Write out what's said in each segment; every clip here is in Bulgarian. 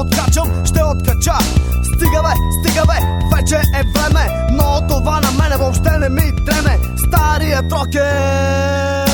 Откачам, ще откача. Стига бе, стига бе, вече е време Но това на мене въобще не ми треме. Старият рокер,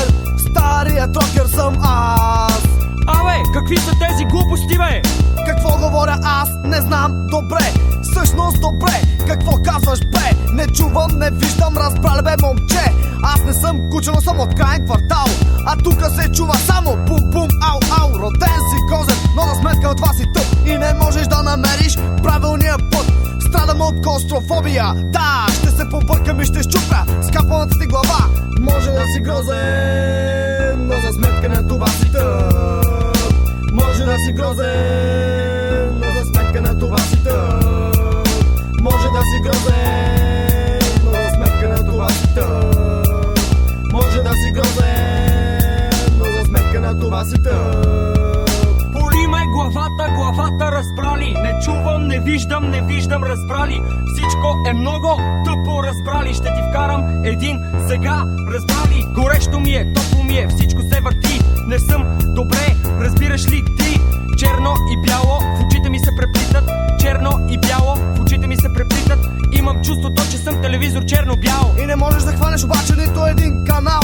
старият рокер съм аз. Абе, какви са тези глупости, бе? Какво говоря аз, не знам добре. Всъщност добре, какво казваш бе? Не чувам, не виждам, разбрали бе момче не съм куче, но съм от крайен квартал. А тука се чува само бум-бум, ау-ау Роден си козен, но за сметка от вас и тъп И не можеш да намериш правилния път. Страдам от кострофобия Да, ще се побъркам и ще щупя Скапаната ти глава. Може да си грозен Но за сметка на това си тъп. Може да си грозен, на това си тъп. Боли ме главата, главата разбрали. Не чувам, не виждам, не виждам разбрали. Всичко е много тъпо разбрали. Ще ти вкарам един сега разбрали. Горещо ми е, топло ми е, всичко се върти. Не съм добре, разбираш ли ти? Черно и бяло, в очите ми се преплитат. Черно и бяло, в очите ми се преплитат. Имам чувството, че съм телевизор черно-бяло. И не можеш да хванеш обаче нито един канал.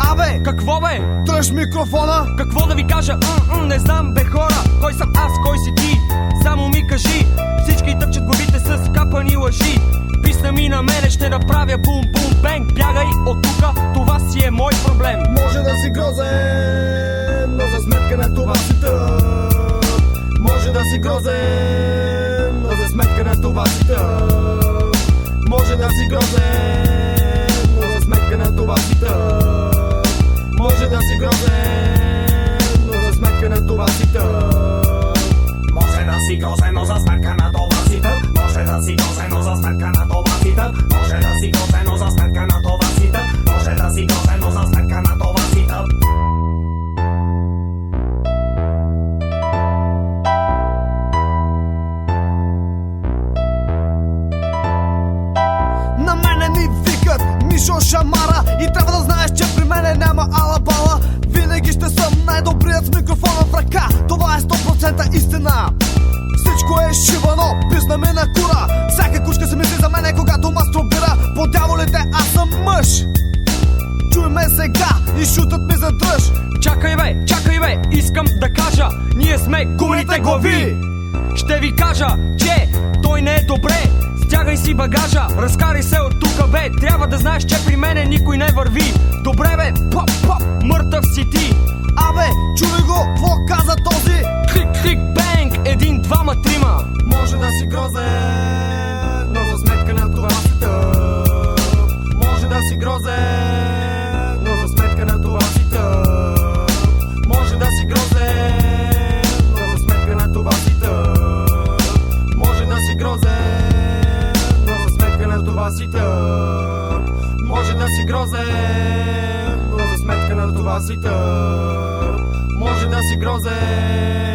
Абе, Какво бе? дръж микрофона. Какво да ви кажа? М-м, не знам бе хора Кой съм аз, кой си ти? Само ми кажи Всички тъпчат главите с капани лъжи Писна ми на мене, ще направя бум-бум бенг Бягай от тука, това си е мой проблем Може да си грозен, но за сметка на това си тъп. Може да си грозен, но за сметка на това си тъп. Може да си грозен, но за сметка на това си тъп. Мишо Шамара И трябва да знаеш, че при мене няма алабала. Винаги ще съм най-добрият с микрофона в ръка. Това е 100% истина. Всичко е шибано, пизна ми на кура. Всяка кучка се мисли за мене, когато мастурбира. По дяволите аз съм мъж. Чуй ме сега и шутът ми за дръж Чакай бе, чакай бе, искам да кажа Ние сме гумните глави. Ще ви кажа, че той не е добре Стягай си багажа, разкарай се от тука бе. Трябва да знаеш, че при мене никой не върви. Добре бе, поп, поп, мъртъв си ти това си тъп. Може да си грозен,